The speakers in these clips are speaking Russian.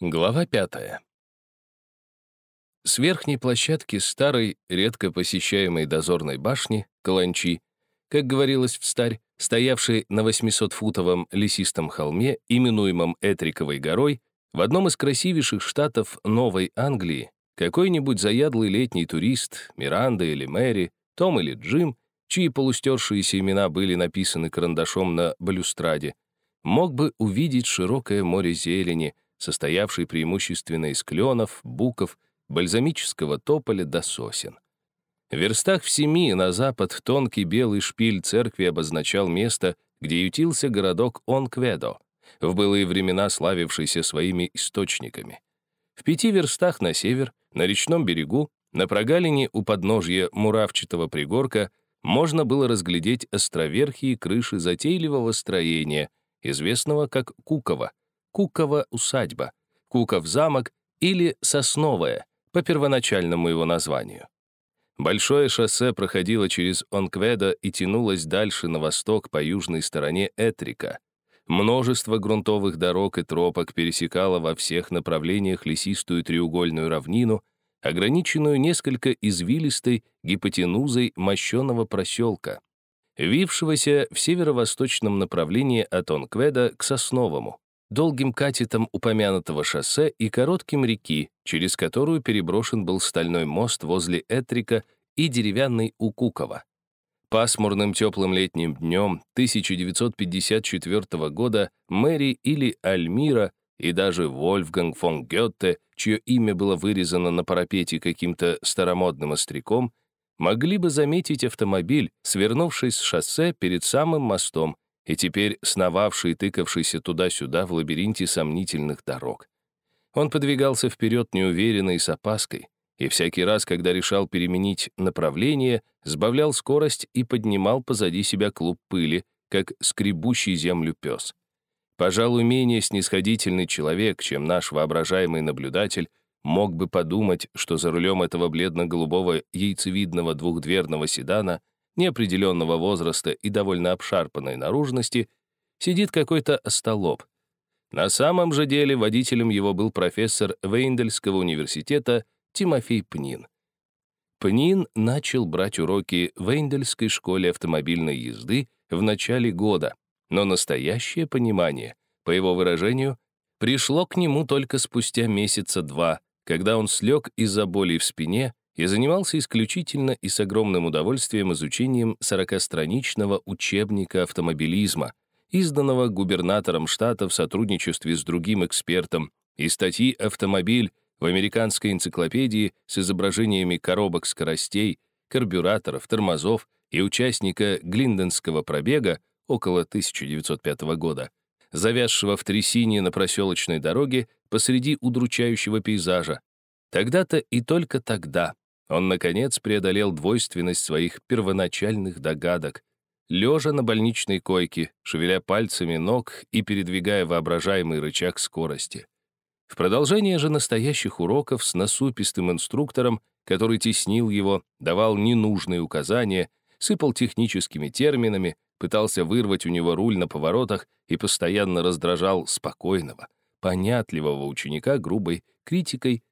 Глава пятая. С верхней площадки старой, редко посещаемой дозорной башни, Каланчи, как говорилось в старь, стоявшей на 800-футовом лесистом холме, именуемом Этриковой горой, в одном из красивейших штатов Новой Англии, какой-нибудь заядлый летний турист, Миранда или Мэри, Том или Джим, чьи полустершиеся имена были написаны карандашом на балюстраде, мог бы увидеть широкое море зелени, состоявший преимущественно из кленов, буков, бальзамического тополя до сосен. В верстах в семи на запад тонкий белый шпиль церкви обозначал место, где ютился городок Онкведо, в былые времена славившийся своими источниками. В пяти верстах на север, на речном берегу, на прогалине у подножья муравчатого пригорка можно было разглядеть островерхие крыши затейливого строения, известного как Куково, Кукова усадьба, Куков замок или Сосновая, по первоначальному его названию. Большое шоссе проходило через Онкведа и тянулось дальше на восток по южной стороне Этрика. Множество грунтовых дорог и тропок пересекало во всех направлениях лесистую треугольную равнину, ограниченную несколько извилистой гипотенузой мощеного проселка, вившегося в северо-восточном направлении от Онкведа к Сосновому долгим катетом упомянутого шоссе и коротким реки, через которую переброшен был стальной мост возле Этрика и деревянный у Кукова. Пасмурным теплым летним днем 1954 года Мэри или Альмира и даже Вольфганг фон Гетте, чье имя было вырезано на парапете каким-то старомодным остряком, могли бы заметить автомобиль, свернувший с шоссе перед самым мостом, и теперь сновавший и тыкавшийся туда-сюда в лабиринте сомнительных дорог. Он подвигался вперед неуверенно и с опаской, и всякий раз, когда решал переменить направление, сбавлял скорость и поднимал позади себя клуб пыли, как скребущий землю пес. Пожалуй, менее снисходительный человек, чем наш воображаемый наблюдатель, мог бы подумать, что за рулем этого бледно-голубого яйцевидного двухдверного седана — неопределенного возраста и довольно обшарпанной наружности, сидит какой-то остолоп. На самом же деле водителем его был профессор Вейндельского университета Тимофей Пнин. Пнин начал брать уроки в Вейндельской школе автомобильной езды в начале года, но настоящее понимание, по его выражению, пришло к нему только спустя месяца два, когда он слег из-за боли в спине и занимался исключительно и с огромным удовольствием изучением 40-страничного учебника автомобилизма, изданного губернатором штата в сотрудничестве с другим экспертом, и статьи «Автомобиль» в американской энциклопедии с изображениями коробок скоростей, карбюраторов, тормозов и участника Глинденского пробега около 1905 года, завязшего в трясине на проселочной дороге посреди удручающего пейзажа. Тогда-то и только тогда он, наконец, преодолел двойственность своих первоначальных догадок. Лежа на больничной койке, шевеля пальцами ног и передвигая воображаемый рычаг скорости. В продолжение же настоящих уроков с насупистым инструктором, который теснил его, давал ненужные указания, сыпал техническими терминами, пытался вырвать у него руль на поворотах и постоянно раздражал спокойного, понятливого ученика грубой критикой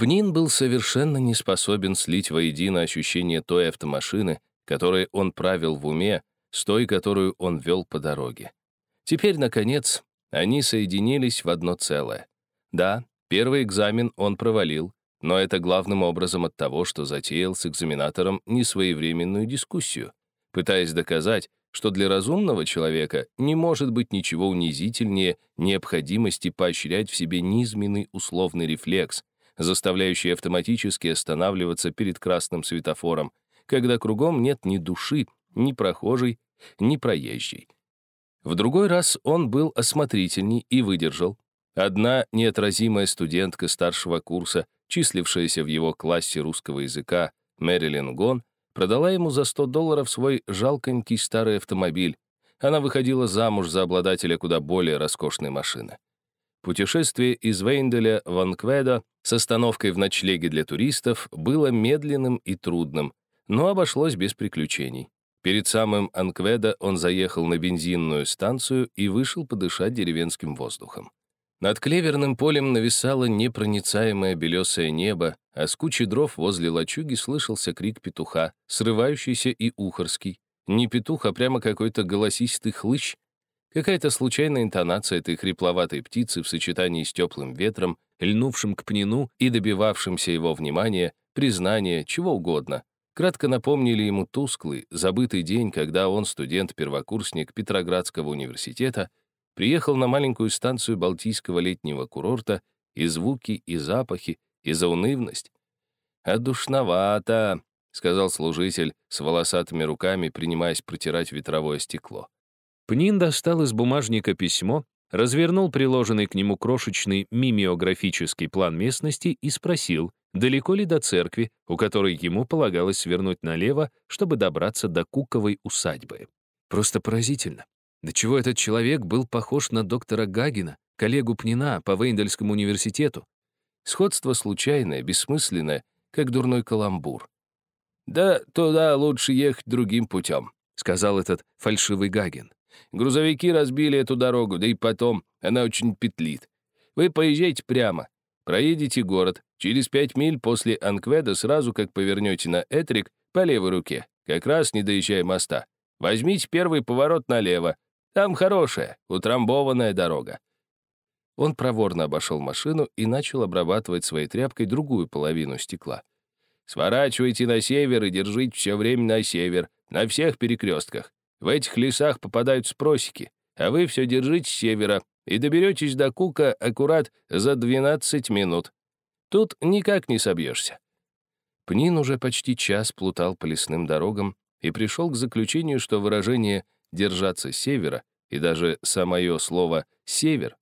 Пнин был совершенно не способен слить воедино ощущение той автомашины, которой он правил в уме, с той, которую он вел по дороге. Теперь, наконец, они соединились в одно целое. Да, первый экзамен он провалил, но это главным образом от того, что затеял с экзаменатором несвоевременную дискуссию, пытаясь доказать, что для разумного человека не может быть ничего унизительнее необходимости поощрять в себе низменный условный рефлекс, заставляющий автоматически останавливаться перед красным светофором, когда кругом нет ни души, ни прохожей, ни проезжей. В другой раз он был осмотрительней и выдержал. Одна неотразимая студентка старшего курса, числившаяся в его классе русского языка, Мэрилин Гон, продала ему за 100 долларов свой жалконький старый автомобиль. Она выходила замуж за обладателя куда более роскошной машины. Путешествие из Вейнделя в Анкведа с остановкой в ночлеге для туристов было медленным и трудным, но обошлось без приключений. Перед самым Анкведа он заехал на бензинную станцию и вышел подышать деревенским воздухом. Над клеверным полем нависало непроницаемое белесое небо, а с кучи дров возле лачуги слышался крик петуха, срывающийся и ухорский. Не петух, а прямо какой-то голосистый хлыщ. Какая-то случайная интонация этой хрипловатой птицы в сочетании с теплым ветром, льнувшим к пнину и добивавшимся его внимания, признания, чего угодно. Кратко напомнили ему тусклый, забытый день, когда он, студент-первокурсник Петроградского университета, приехал на маленькую станцию Балтийского летнего курорта, и звуки, и запахи, и заунывность. «А душновато», — сказал служитель с волосатыми руками, принимаясь протирать ветровое стекло. Пнин достал из бумажника письмо, развернул приложенный к нему крошечный мимеографический план местности и спросил, далеко ли до церкви, у которой ему полагалось свернуть налево, чтобы добраться до Куковой усадьбы. Просто поразительно. До чего этот человек был похож на доктора Гагина, коллегу Пнина по Вейндельскому университету. Сходство случайное, бессмысленное, как дурной каламбур. «Да туда лучше ехать другим путем», — сказал этот фальшивый Гагин. «Грузовики разбили эту дорогу, да и потом она очень петлит. Вы поезжайте прямо, проедете город, через пять миль после Анкведа сразу как повернете на Этрик по левой руке, как раз не доезжая моста. Возьмите первый поворот налево, там хорошая, утрамбованная дорога». Он проворно обошел машину и начал обрабатывать своей тряпкой другую половину стекла. «Сворачивайте на север и держите все время на север, на всех перекрестках. В этих лесах попадают спросики, а вы все держите с севера и доберетесь до Кука аккурат за 12 минут. Тут никак не собьешься». Пнин уже почти час плутал по лесным дорогам и пришел к заключению, что выражение держаться севера, и даже самое слово «север»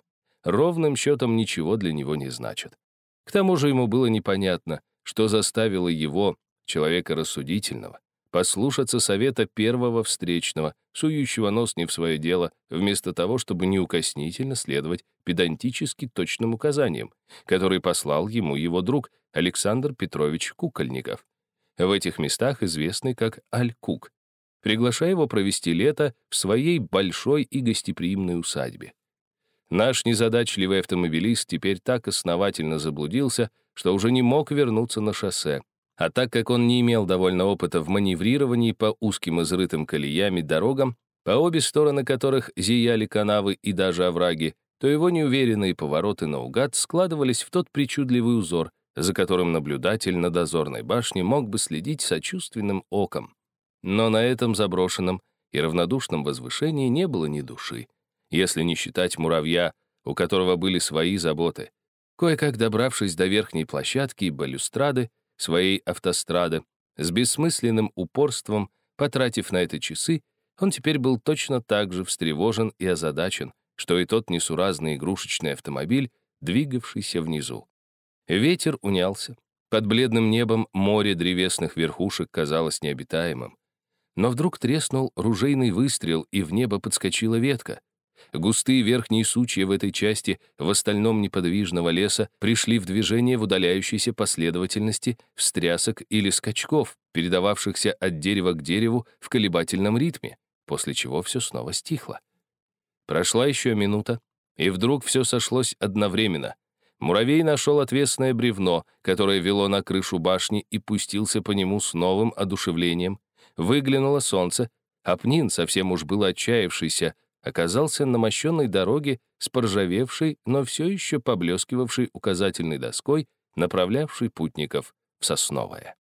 ровным счетом ничего для него не значит. К тому же ему было непонятно, что заставило его, человека рассудительного, послушаться совета первого встречного, сующего нос не в свое дело, вместо того, чтобы неукоснительно следовать педантически точным указаниям, которые послал ему его друг Александр Петрович Кукольников, в этих местах известный как Аль-Кук, приглашая его провести лето в своей большой и гостеприимной усадьбе. Наш незадачливый автомобилист теперь так основательно заблудился, что уже не мог вернуться на шоссе. А так как он не имел довольно опыта в маневрировании по узким изрытым колеями дорогам, по обе стороны которых зияли канавы и даже овраги, то его неуверенные повороты наугад складывались в тот причудливый узор, за которым наблюдатель на дозорной башне мог бы следить сочувственным оком. Но на этом заброшенном и равнодушном возвышении не было ни души, если не считать муравья, у которого были свои заботы. Кое-как добравшись до верхней площадки и балюстрады, своей автострады, с бессмысленным упорством, потратив на это часы, он теперь был точно так же встревожен и озадачен, что и тот несуразный игрушечный автомобиль, двигавшийся внизу. Ветер унялся. Под бледным небом море древесных верхушек казалось необитаемым. Но вдруг треснул ружейный выстрел, и в небо подскочила ветка. Густые верхние сучья в этой части в остальном неподвижного леса пришли в движение в удаляющейся последовательности встрясок или скачков, передававшихся от дерева к дереву в колебательном ритме, после чего все снова стихло. Прошла еще минута, и вдруг все сошлось одновременно. Муравей нашел отвесное бревно, которое вело на крышу башни и пустился по нему с новым одушевлением. Выглянуло солнце, а Пнин, совсем уж было отчаявшийся, оказался на мощенной дороге с поржавевшей, но все еще поблескивавшей указательной доской, направлявшей путников в Сосновое.